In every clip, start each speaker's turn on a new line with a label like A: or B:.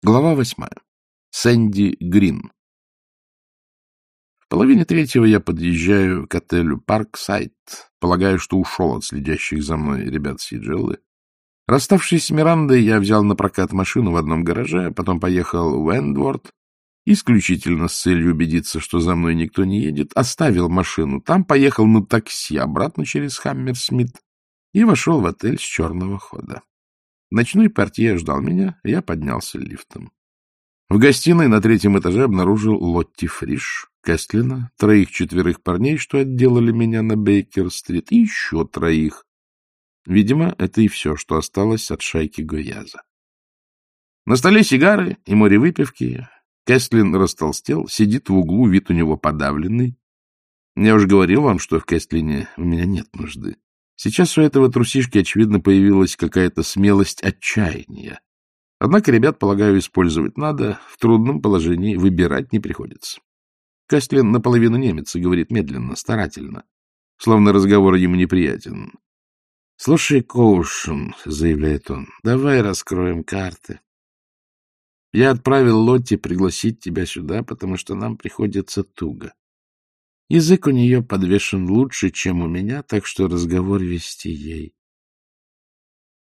A: Глава восьмая. Сэнди Грин. В половине третьего я подъезжаю к отелю Парксайд, полагаю, что ушел от следящих за мной ребят Сиджеллы. Расставшись с Мирандой, я взял напрокат машину в одном гараже, а потом поехал в Эндворд, исключительно с целью убедиться, что за мной никто не едет, оставил машину там, поехал на такси обратно через Хаммерсмит и вошел в отель с черного хода. Ночной портье ждал меня, я поднялся лифтом. В гостиной на третьем этаже обнаружил Лотти Фриш, Кэстлина, троих-четверых парней, что отделали меня на Бейкер-стрит, и еще троих. Видимо, это и все, что осталось от шайки Гояза. На столе сигары и море выпивки. Кэстлин растолстел, сидит в углу, вид у него подавленный. Я уже говорил вам, что в Кэстлине у меня нет нужды. Сейчас у этого трусишки, очевидно, появилась какая-то смелость отчаяния. Однако ребят, полагаю, использовать надо, в трудном положении выбирать не приходится. Кастлин наполовину немец и говорит медленно, старательно, словно разговор ему неприятен. — Слушай, Коушен, — заявляет он, — давай раскроем карты. Я отправил Лотти пригласить тебя сюда, потому что нам приходится туго. Язык у нее подвешен лучше, чем у меня, так что разговор вести ей.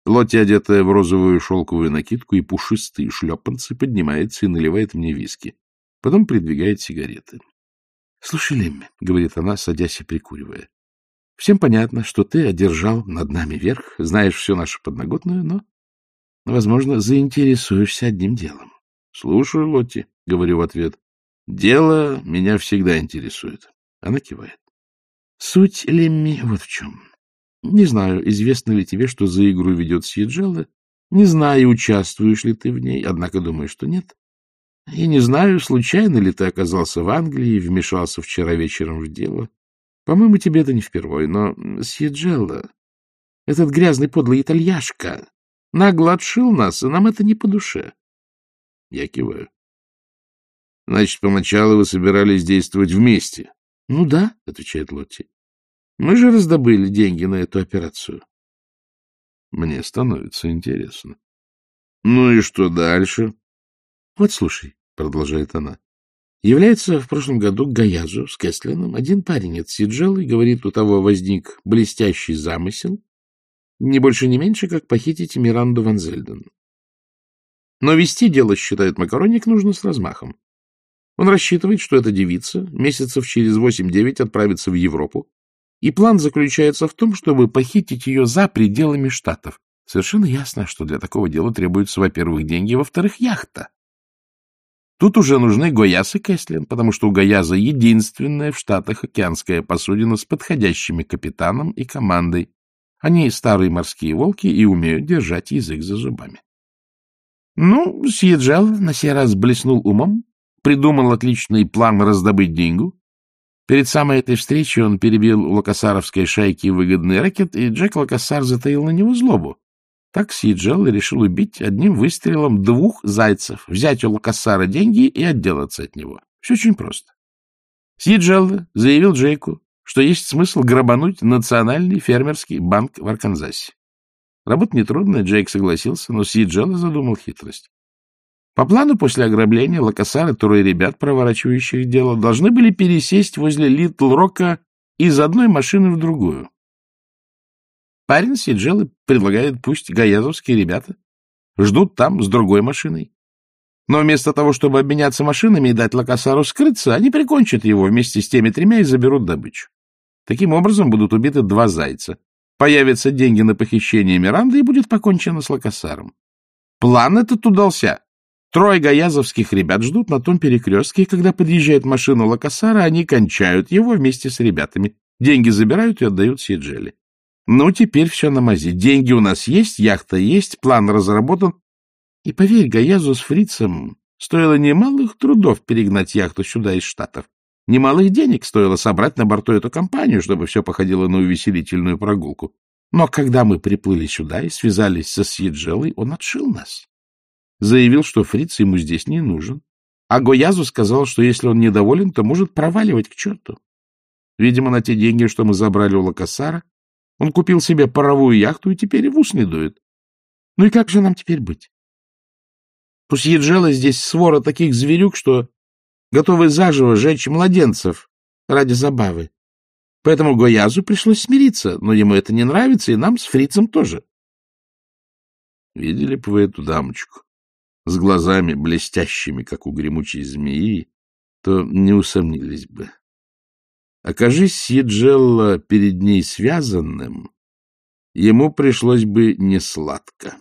A: Лотти, одетая в розовую шелковую накидку и пушистые шлепанцы, поднимается и наливает мне виски. Потом придвигает сигареты. — Слушай, Лемми, — говорит она, садясь и прикуривая, — всем понятно, что ты одержал над нами верх, знаешь всю нашу подноготную, но, возможно, заинтересуешься одним делом. — Слушаю, Лотти, — говорю в ответ. — Дело меня всегда интересует. Она кивает. Суть, Лемми, вот в чем. Не знаю, известно ли тебе, что за игру ведет Сьеджелла. Не знаю, участвуешь ли ты в ней, однако думаю, что нет. И не знаю, случайно ли ты оказался в Англии и вмешался вчера вечером в дело. По-моему, тебе это не впервой, но Сьеджелла, этот грязный подлый итальяшка, нагло отшил нас, и нам это не по душе. Я киваю. Значит, поначалу вы собирались действовать вместе? — Ну да, — отвечает Лотти. — Мы же раздобыли деньги на эту операцию. Мне становится интересно. — Ну и что дальше? — Вот слушай, — продолжает она. Является в прошлом году к Гаязу с Кэслином один парень от Сиджелы говорит, у того возник блестящий замысел, не больше, не меньше, как похитить Миранду Ван Зельден. Но вести дело, считает Макароник, нужно с размахом. Он рассчитывает, что эта девица месяцев через 8-9 отправится в Европу, и план заключается в том, чтобы похитить ее за пределами Штатов. Совершенно ясно, что для такого дела требуются, во-первых, деньги, во-вторых, яхта. Тут уже нужны Гояс и Кэслин, потому что у Гояза единственная в Штатах океанская посудина с подходящими капитаном и командой. Они старые морские волки и умеют держать язык за зубами. Ну, Сьеджал на сей раз блеснул умом, придумал отличный план раздобыть деньгу. Перед самой этой встречей он перебил у локосаровской шайки выгодный рэкет, и Джек Локосар затаил на него злобу. Так Сиджел решил убить одним выстрелом двух зайцев, взять у Локосара деньги и отделаться от него. Все очень просто. Сиджел заявил Джейку, что есть смысл грабануть национальный фермерский банк в Арканзасе. Работа нетрудная, Джейк согласился, но Сиджел задумал хитрость. По плану, после ограбления Лакасара, трое ребят, проворачивающих дело, должны были пересесть возле Литл-Рока из одной машины в другую. Парень сидел и предлагает, пусть гаязовские ребята ждут там с другой машиной. Но вместо того, чтобы обменяться машинами и дать Лакасару скрыться, они прикончат его вместе с теми тремя и заберут добычу. Таким образом будут убиты два зайца. Появятся деньги на похищение Миранды, и будет покончено с Лакасаром. План этот удался. Трое гаязовских ребят ждут на том перекрестке, и когда подъезжает машина Лакасара, они кончают его вместе с ребятами. Деньги забирают и отдают Сиджели. Ну, теперь все на мази. Деньги у нас есть, яхта есть, план разработан. И поверь, Гаязу с фрицем стоило немалых трудов перегнать яхту сюда из Штатов. Немалых денег стоило собрать на борту эту компанию, чтобы все походило на увеселительную прогулку. Но когда мы приплыли сюда и связались со Сьеджелой, он отшил нас заявил, что фриц ему здесь не нужен. А Гоязу сказал, что если он недоволен, то может проваливать к черту. Видимо, на те деньги, что мы забрали у Лакасара, он купил себе паровую яхту и теперь в ус не дует. Ну и как же нам теперь быть?
B: У Сьеджела здесь свора таких зверюк, что готовы заживо жечь младенцев ради забавы. Поэтому Гоязу пришлось смириться, но ему это не нравится, и нам с фрицем тоже.
A: Видели бы вы эту дамочку с глазами блестящими, как у гремучей змеи, то не усомнились бы. Окажись Сиджелла перед ней связанным, ему пришлось бы несладко.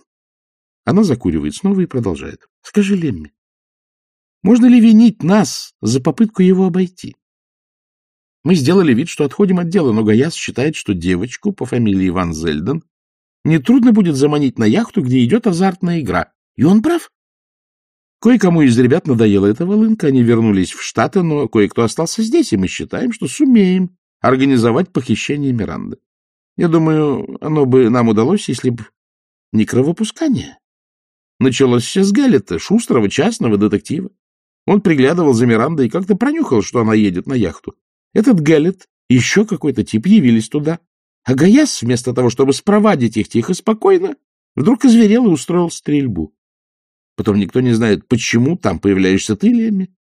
A: Она закуривает снова и продолжает. — Скажи, Лемми, можно ли винить нас за попытку его обойти? Мы сделали вид, что отходим от дела, но Гаяс считает, что девочку по фамилии Ван Зельден нетрудно будет заманить на яхту, где идет азартная игра. И он прав. Кое-кому из ребят надоела эта волынка, они вернулись в Штаты, но кое-кто остался здесь, и мы считаем, что сумеем организовать похищение Миранды. Я думаю, оно бы нам удалось, если бы не кровопускание. Началось все с Галлета, шустрого частного детектива. Он приглядывал за Мирандой и как-то пронюхал, что она едет на яхту. Этот Галлет и еще какой-то тип явились туда. А Гаяс, вместо того, чтобы спровадить их тихо, спокойно, вдруг озверел и устроил стрельбу. Потом никто не знает, почему там появляешься ты, Лемми.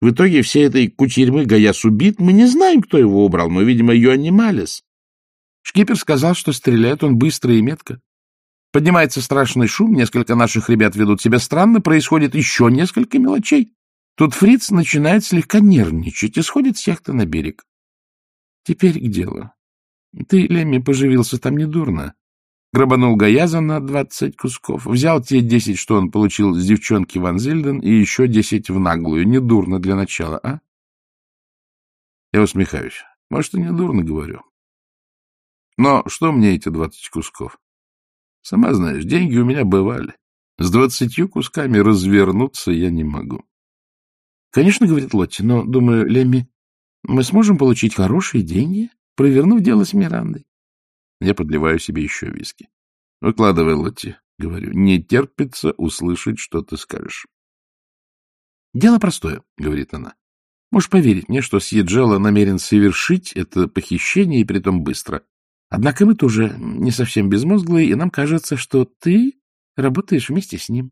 A: В итоге всей этой кутерьмы Гаяс убит. Мы не знаем, кто его убрал, но, видимо, Йоанни Малес. Шкипер сказал, что стреляет он быстро и метко. Поднимается страшный шум, несколько наших ребят ведут себя странно, происходит еще несколько мелочей. Тут Фриц начинает слегка нервничать и сходит с яхты на берег. Теперь к делу. Ты, Лемми, поживился там недурно. Грабанул Гаяза на двадцать кусков, взял те десять, что он получил с девчонки Ван Зельден, и еще десять в наглую. Недурно для начала, а? Я усмехаюсь. Может, и недурно говорю. Но что мне эти двадцать кусков? Сама знаешь, деньги у меня бывали. С двадцатью кусками развернуться я не могу. — Конечно, — говорит Лотти, — но, думаю, Лемми, мы сможем получить хорошие деньги, провернув дело с Мирандой. Я подливаю себе еще виски. — Выкладывай, Лотти, — говорю, — не терпится услышать, что ты скажешь. — Дело простое, — говорит она. — Можешь поверить мне, что Сьеджела намерен совершить это похищение, и притом быстро. Однако мы тоже не совсем безмозглые, и нам кажется, что ты работаешь вместе с ним.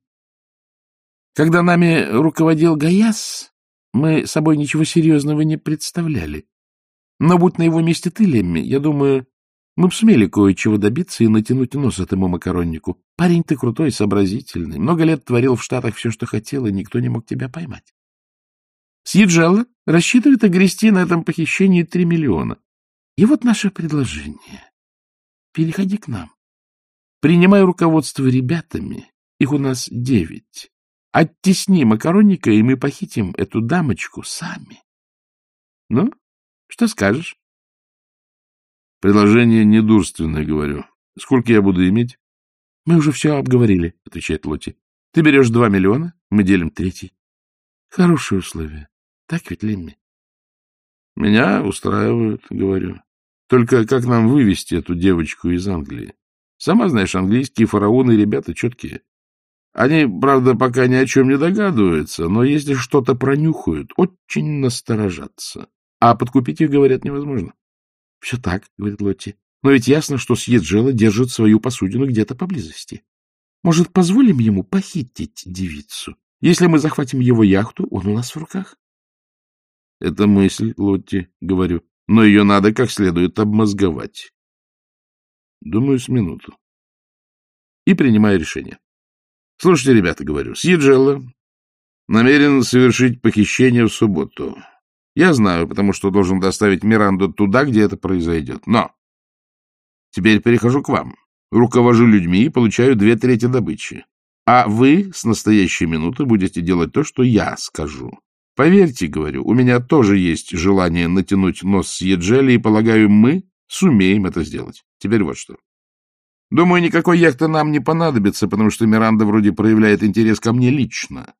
A: Когда нами руководил Гаяс, мы собой ничего серьезного не представляли. Но будь на его месте ты, Лемми, я думаю, мы бы сумели кое-чего добиться и натянуть нос этому макароннику. Парень ты крутой, сообразительный. Много лет творил в Штатах все, что хотел, и никто не мог тебя поймать. Сьеджелла рассчитывает огрести на этом похищении три миллиона. И вот наше предложение. Переходи к нам. Принимай руководство ребятами. Их у нас девять. Оттесни макаронника, и мы похитим эту дамочку сами. Ну, что скажешь? Предложение недурственное, говорю. Сколько я буду иметь? Мы уже все обговорили, отвечает Лоти. Ты берешь два миллиона, мы делим третий. Хорошие условия. Так ведь, Лемми? Меня устраивают, говорю. Только как нам вывести эту девочку из Англии? Сама знаешь, английские фараоны ребята четкие. Они, правда, пока ни о чем не догадываются, но если что-то пронюхают, очень насторожатся. А подкупить их, говорят, невозможно. — Все так, — говорит Лотти. — Но ведь ясно, что Сьеджела держит свою посудину где-то поблизости. Может, позволим ему похитить девицу? Если мы захватим его яхту, он у нас в руках. — Это мысль, Лотти, — говорю, — но ее надо как следует обмозговать. Думаю, с минуту. И принимаю решение. Слушайте, ребята, говорю, Сьеджелло намерен совершить похищение в субботу. Я знаю, потому что должен доставить Миранду туда, где это произойдет. Но теперь перехожу к вам. Руковожу людьми и получаю две трети добычи. А вы с настоящей минуты будете делать то, что я скажу. Поверьте, говорю, у меня тоже есть желание натянуть нос с Еджели, и, полагаю, мы сумеем это сделать. Теперь вот что. Думаю, никакой яхты нам не понадобится, потому что Миранда вроде проявляет интерес ко мне лично.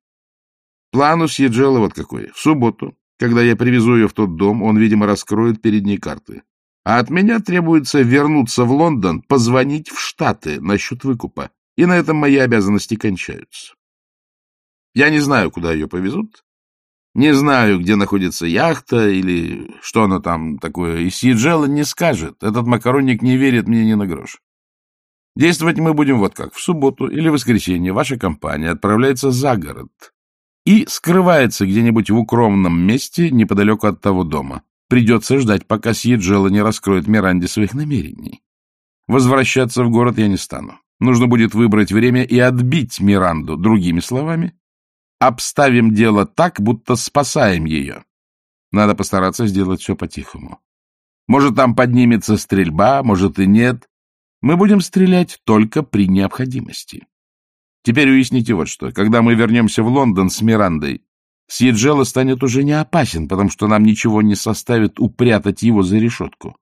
A: План у Сьеджела вот какой. В субботу, когда я привезу ее в тот дом, он, видимо, раскроет перед ней карты. А от меня требуется вернуться в Лондон, позвонить в Штаты насчет выкупа. И на этом мои обязанности кончаются. Я не знаю, куда ее повезут. Не знаю, где находится яхта или что она там такое. И Сьеджела не скажет. Этот макаронник не верит мне ни на грош. Действовать мы будем вот как. В субботу или воскресенье ваша компания отправляется за город и скрывается где-нибудь в укромном месте неподалеку от того дома. Придется ждать, пока Сьеджела не раскроет Миранде своих намерений. Возвращаться в город я не стану. Нужно будет выбрать время и отбить Миранду. Другими словами, обставим дело так, будто спасаем ее. Надо постараться сделать все по-тихому. Может, там поднимется стрельба, может и нет. Мы будем стрелять только при необходимости. Теперь уясните вот что. Когда мы вернемся в Лондон с Мирандой, Сьеджело станет уже не опасен, потому что нам ничего не составит упрятать его за решетку.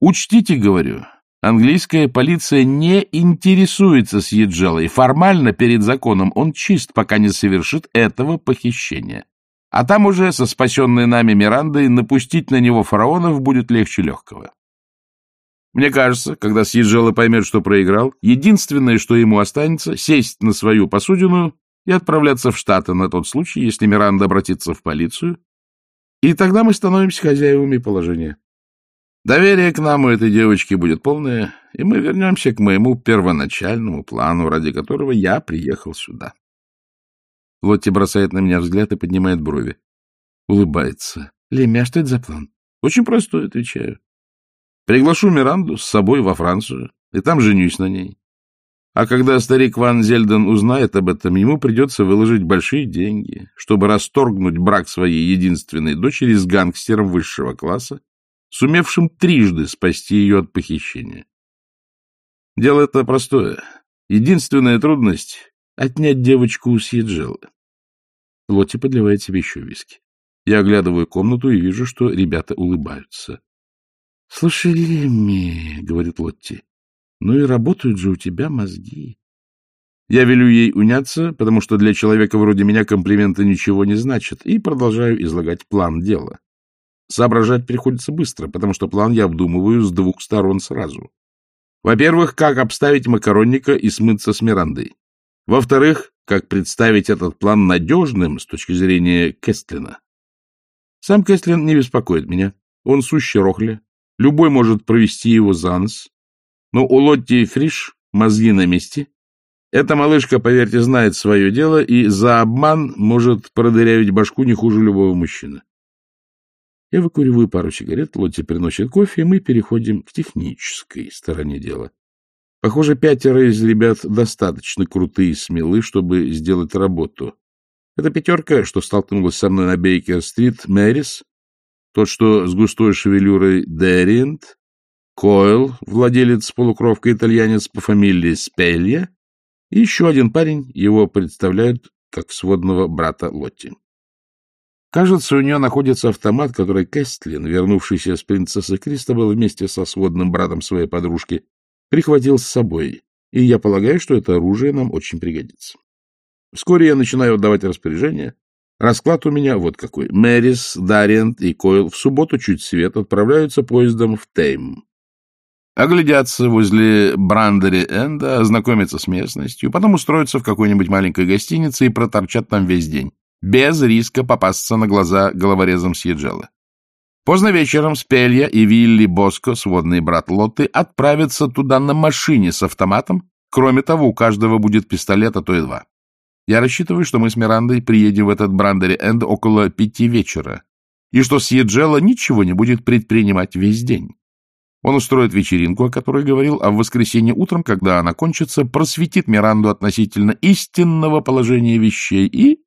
A: Учтите, говорю, английская полиция не интересуется Сьеджелой. Формально перед законом он чист, пока не совершит этого похищения. А там уже со спасенной нами Мирандой напустить на него фараонов будет легче легкого. Мне кажется, когда Сьеджело поймет, что проиграл, единственное, что ему останется, сесть на свою посудину и отправляться в Штаты на тот случай, если Миранда обратится в полицию, и тогда мы становимся хозяевами положения. Доверие к нам у этой девочки будет полное, и мы вернемся к моему первоначальному плану, ради которого я приехал сюда. Лотти бросает на меня взгляд и поднимает брови. Улыбается. — Лемми, а что это за план? — Очень простой, отвечаю. Приглашу Миранду с собой во Францию, и там женюсь на ней. А когда старик Ван Зельден узнает об этом, ему придется выложить большие деньги, чтобы расторгнуть брак своей единственной дочери с гангстером высшего класса, сумевшим трижды спасти ее от похищения. Дело это простое. Единственная трудность — отнять девочку у Сьеджелы. Лотти подливает себе еще виски. Я оглядываю комнату и вижу, что ребята улыбаются. — Слушай, Лемми, — говорит Лотти, ну и работают же у тебя мозги. Я велю ей уняться, потому что для человека вроде меня комплименты ничего не значат, и продолжаю излагать план дела. Соображать приходится быстро, потому что план я обдумываю с двух сторон сразу. Во-первых, как обставить макаронника и смыться с Мирандой. Во-вторых, как представить этот план надежным с точки зрения Кестлина. Сам Кестлин не беспокоит меня. Он сущий рохля. Любой может провести его за нос, но у Лотти Фриш мозги на месте. Эта малышка, поверьте, знает свое дело и за обман может продырявить башку не хуже любого мужчины. Я выкуриваю пару сигарет, Лотти приносит кофе, и мы переходим к технической стороне дела. Похоже, пятеро из ребят достаточно крутые и смелы, чтобы сделать работу. Это пятерка, что столкнулась со мной на Бейкер-стрит, Мэрис, тот, что с густой шевелюрой Дерриент, Койл, владелец полукровка-итальянец по фамилии Спелья, и еще один парень, его представляют как сводного брата Лотти. Кажется, у нее находится автомат, который Кэстлин, вернувшийся с принцессы Кристобал вместе со сводным братом своей подружки, прихватил с собой, и я полагаю, что это оружие нам очень пригодится. Вскоре я начинаю отдавать распоряжения. Расклад у меня вот какой. Мэрис, Дариент и Койл в субботу чуть свет отправляются поездом в Тейм оглядятся возле Брандери-Энда, ознакомятся с местностью, потом устроятся в какой-нибудь маленькой гостинице и проторчат там весь день, без риска попасться на глаза головорезом Сьеджелы. Поздно вечером Спелья и Вилли Боско, сводный брат Лотты, отправятся туда на машине с автоматом. Кроме того, у каждого будет пистолет, а то и два. Я рассчитываю, что мы с Мирандой приедем в этот Брандери-Энд около пяти вечера, и что Сьеджела ничего не будет предпринимать весь день. Он устроит вечеринку, о которой говорил, а в воскресенье утром, когда она кончится, просветит Миранду относительно истинного положения вещей и,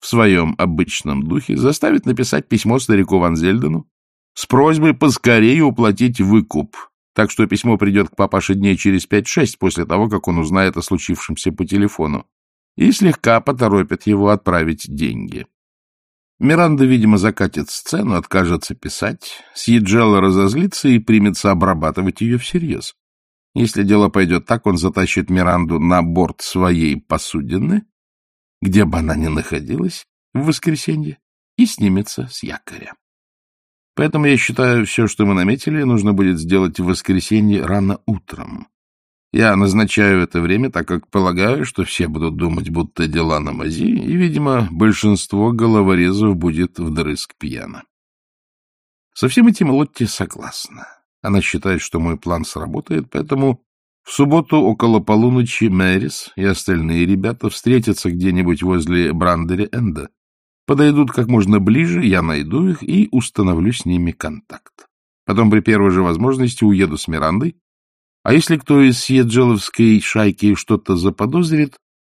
A: в своем обычном духе, заставит написать письмо старику Ван Зельдену с просьбой поскорее уплатить выкуп, так что письмо придет к папаше дней через пять-шесть после того, как он узнает о случившемся по телефону, и слегка поторопит его отправить деньги. Миранда, видимо, закатит сцену, откажется писать, Сьеджелла разозлится и примется обрабатывать ее всерьез. Если дело пойдет так, он затащит Миранду на борт своей посудины, где бы она ни находилась, в воскресенье, и снимется с якоря. Поэтому я считаю, все, что мы наметили, нужно будет сделать в воскресенье рано утром. Я назначаю это время, так как полагаю, что все будут думать, будто дела на мази, и, видимо, большинство головорезов будет вдрызг пьяно. Со всем этим Лотти согласна. Она считает, что мой план сработает, поэтому В субботу около полуночи Мэрис и остальные ребята встретятся где-нибудь возле Брандери-Энда. Подойдут как можно ближе, я найду их и установлю с ними контакт. Потом при первой же возможности уеду с Мирандой. А если кто из Сьеджеловской шайки что-то заподозрит,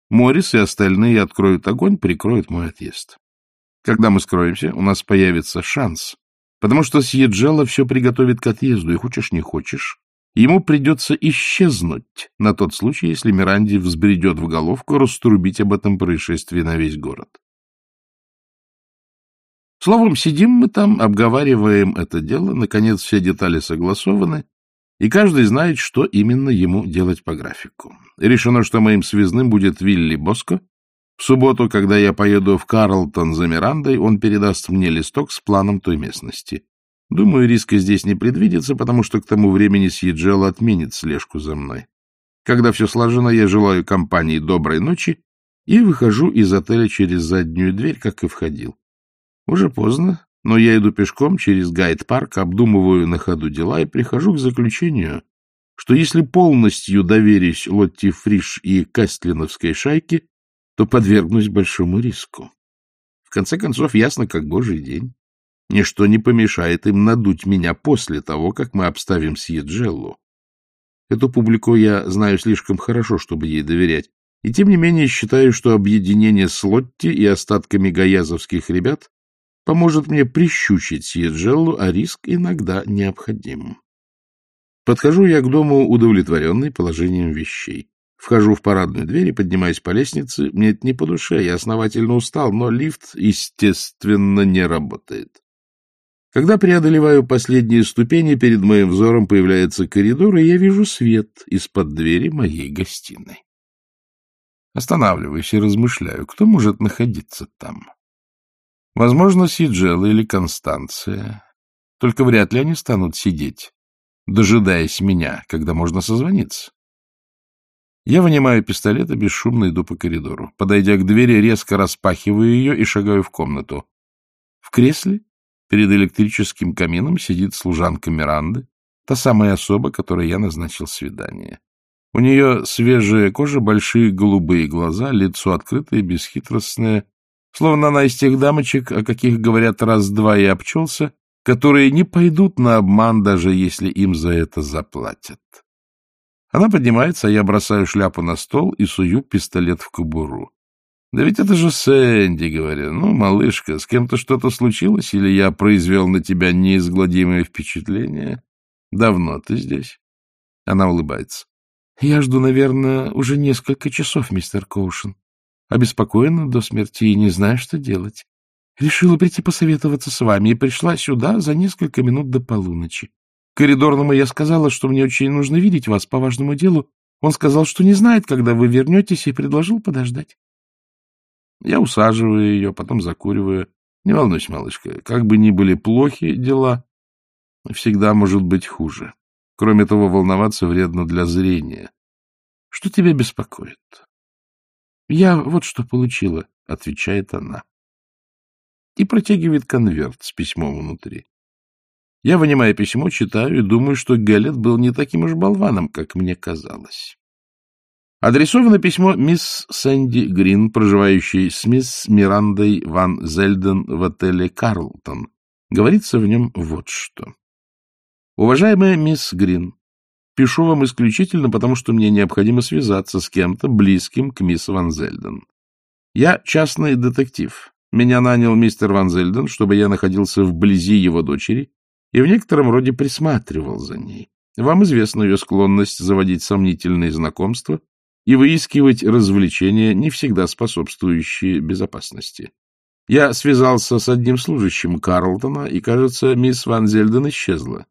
A: Моррис и остальные откроют огонь, прикроют мой отъезд. Когда мы скроемся, у нас появится шанс, потому что Сьеджела все приготовит к отъезду, и хочешь не хочешь, ему придется исчезнуть на тот случай, если Миранди взбредет в головку раструбить об этом происшествии на весь город. Словом, сидим мы там, обговариваем это дело, наконец все детали согласованы, и каждый знает, что именно ему делать по графику. Решено, что моим связным будет Вилли Боско. В субботу, когда я поеду в Карлтон за Мирандой, он передаст мне листок с планом той местности. Думаю, риска здесь не предвидится, потому что к тому времени Сьеджел отменит слежку за мной. Когда все сложено, я желаю компании доброй ночи и выхожу из отеля через заднюю дверь, как и входил. Уже поздно, но я иду пешком через гайд-парк, обдумываю на ходу дела и прихожу к заключению, что если полностью доверюсь Лотти Фриш и Кастлиновской шайке, то подвергнусь большому риску. В конце концов, ясно, как божий день. Ничто не помешает им надуть меня после того, как мы обставим Сьеджеллу. Эту публику я знаю слишком хорошо, чтобы ей доверять, и тем не менее считаю, что объединение с Лотти и остатками гаязовских ребят поможет мне прищучить Сьеджеллу, а риск иногда необходим. Подхожу я к дому, удовлетворенный положением вещей. Вхожу в парадную дверь и поднимаюсь по лестнице. Мне это не по душе, я основательно устал, но лифт, естественно, не работает. Когда преодолеваю последние ступени, перед моим взором появляется коридор, и я вижу свет из-под двери моей гостиной. Останавливаюсь и размышляю, кто может находиться там. Возможно, Сиджела или Констанция. Только вряд ли они станут сидеть, дожидаясь меня, когда можно созвониться. Я вынимаю пистолет и бесшумно иду по коридору. Подойдя к двери, резко распахиваю ее и шагаю в комнату. В кресле перед электрическим камином сидит служанка Миранды, та самая особа, которой я назначил свидание. У нее свежая кожа, большие голубые глаза, лицо открытое, бесхитростное, Словно она из тех дамочек, о каких говорят раз-два и обчелся, которые не пойдут на обман, даже если им за это заплатят. Она поднимается, а я бросаю шляпу на стол и сую пистолет в кобуру. Да ведь это же Сэнди, говорю. Ну, малышка, с кем-то что-то случилось, или я произвел на тебя неизгладимое впечатление? Давно ты здесь? Она улыбается. Я жду, наверное, уже несколько часов, мистер Коушен обеспокоена до смерти и не знаю, что делать. Решила прийти посоветоваться с вами и пришла сюда за несколько минут до полуночи. Коридорному я сказала, что мне очень нужно видеть вас по важному делу. Он сказал, что не знает, когда вы вернетесь, и предложил подождать. Я усаживаю ее, потом закуриваю. Не волнуйся, малышка, как бы ни были плохи дела, всегда может быть хуже. Кроме того, волноваться вредно для зрения. Что тебя беспокоит? — Я вот что получила, — отвечает она. И протягивает конверт с письмом внутри. Я вынимаю письмо, читаю и думаю, что Геллет был не таким уж болваном, как мне казалось. Адресовано письмо мисс Сэнди Грин, проживающей с мисс Мирандой Ван Зельден в отеле «Карлтон». Говорится в нем вот что. «Уважаемая мисс Грин, Пишу вам исключительно потому, что мне необходимо связаться с кем-то близким к мисс Ван Зельден. Я частный детектив. Меня нанял мистер Ван Зельден, чтобы я находился вблизи его дочери и в некотором роде присматривал за ней. Вам известна ее склонность заводить сомнительные знакомства и выискивать развлечения, не всегда способствующие безопасности. Я связался с одним служащим Карлтона, и, кажется, мисс Ван Зельден исчезла.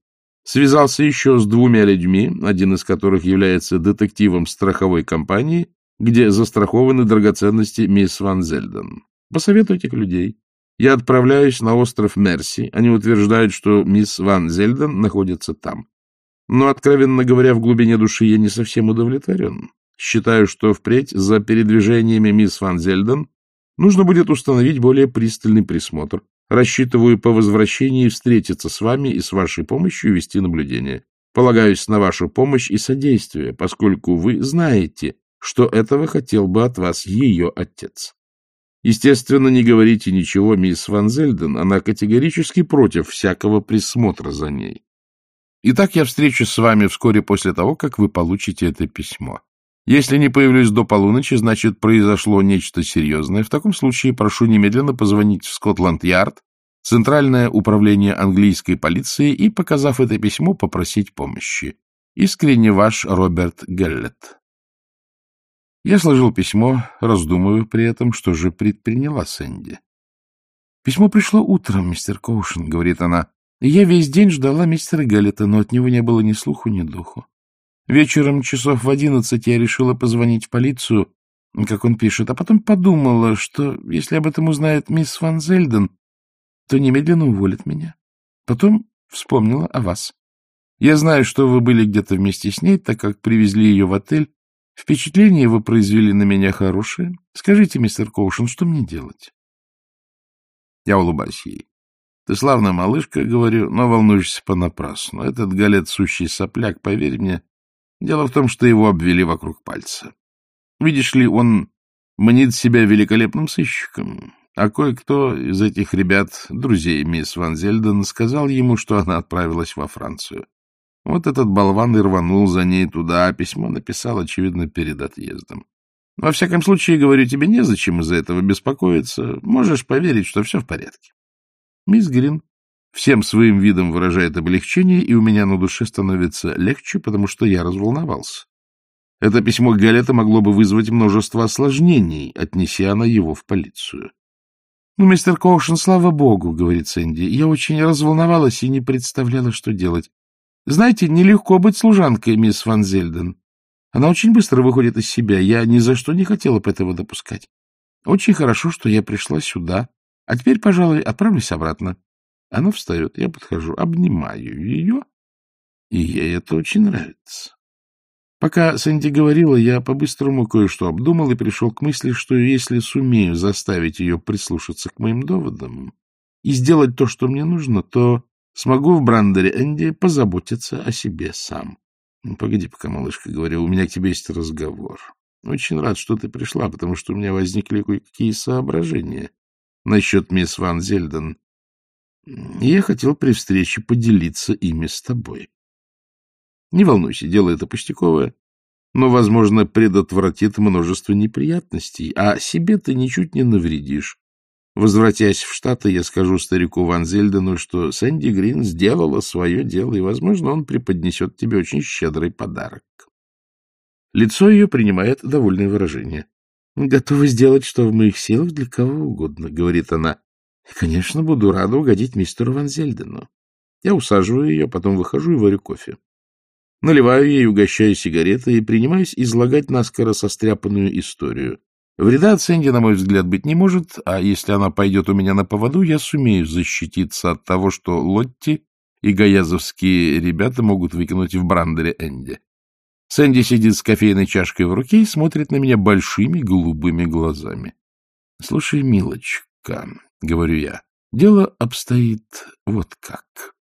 A: Связался еще с двумя людьми, один из которых является детективом страховой компании, где застрахованы драгоценности мисс Ван Зельден. Посоветую этих людей. Я отправляюсь на остров Мерси. Они утверждают, что мисс Ван Зельден находится там. Но, откровенно говоря, в глубине души я не совсем удовлетворен. Считаю, что впредь за передвижениями мисс Ван Зельден нужно будет установить более пристальный присмотр, Рассчитываю по возвращении встретиться с вами и с вашей помощью вести наблюдение.
B: Полагаюсь на вашу помощь и содействие, поскольку вы знаете, что этого хотел бы от вас ее отец. Естественно, не говорите ничего, мисс Ван Зельден, она категорически против всякого присмотра за ней. Итак, я встречусь с вами вскоре после того, как вы получите это письмо. Если не появлюсь до полуночи, значит, произошло нечто серьезное. В таком случае прошу немедленно позвонить в Скотланд-Ярд, Центральное управление английской полиции и, показав это письмо, попросить помощи. Искренне ваш Роберт Геллет. Я сложил письмо, раздумывая при этом, что же предприняла Сэнди. «Письмо пришло утром, мистер Коушен», — говорит она. «Я весь день ждала мистера Геллета, но от него не было ни слуху, ни духу. Вечером часов в одиннадцать я решила позвонить в полицию, как он пишет, а потом подумала, что если об этом узнает мисс Ван Зельден, то немедленно уволят меня. Потом вспомнила о вас. Я знаю, что вы были где-то вместе с ней, так как привезли ее в отель. Впечатление вы произвели на меня хорошее. Скажите, мистер Коушен, что мне делать? Я улыбаюсь ей. Ты славная малышка, говорю, но волнуешься понапрасну. Этот галет сущий сопляк, поверь мне. Дело в том, что его обвели вокруг пальца. Видишь ли, он мнит себя великолепным сыщиком. А кое-кто из этих ребят, друзей мисс Ван Зельден, сказал ему, что она отправилась во Францию. Вот этот болван и рванул за ней туда, а письмо написал, очевидно, перед отъездом. Во всяком случае, говорю, тебе незачем из-за этого беспокоиться. Можешь поверить, что все в порядке. Мисс Грин всем своим видом выражает облегчение, и у меня на душе становится легче, потому что я разволновался. Это письмо Галета могло бы вызвать множество осложнений, отнеся она его в полицию. — Ну, мистер Коушен, слава богу, — говорит Сэнди, — я очень разволновалась и не представляла, что делать. Знаете, нелегко быть служанкой, мисс Ван Зельден. Она очень быстро выходит из себя. Я ни за что не хотела бы этого допускать. Очень хорошо, что я пришла сюда. А теперь, пожалуй, отправлюсь обратно. Она встает, я подхожу, обнимаю ее, и ей это очень нравится. Пока Сэнди говорила, я по-быстрому кое-что обдумал и пришел к мысли, что если сумею заставить ее прислушаться к моим доводам и сделать то, что мне нужно, то смогу в Брандере Энди позаботиться о себе сам. Ну, погоди пока, малышка, говорю, у меня к тебе есть разговор. Очень рад, что ты пришла, потому что у меня возникли кое-какие соображения насчет мисс Ван Зельден. И я хотел при встрече поделиться ими с тобой. Не волнуйся, дело это пустяковое, но, возможно, предотвратит множество неприятностей, а себе ты ничуть не навредишь. Возвратясь в Штаты, я скажу старику Ван Зельдену, что Сэнди Грин сделала свое дело, и, возможно, он преподнесет тебе очень щедрый подарок. Лицо ее принимает довольное выражение. — Готова сделать, что в моих силах для кого угодно, — говорит она. — Конечно, буду рада угодить мистеру Ван Зельдену. Я усаживаю ее, потом выхожу и варю кофе. Наливаю ей, угощаю сигареты и принимаюсь излагать наскоро состряпанную историю. Вреда от Сэнди, на мой взгляд, быть не может, а если она пойдет у меня на поводу, я сумею защититься от того, что Лотти и гаязовские ребята могут выкинуть в брандере Энди. Сэнди сидит с кофейной чашкой в руке и смотрит на меня большими голубыми глазами. — Слушай, милочка, — говорю я, — дело обстоит вот как.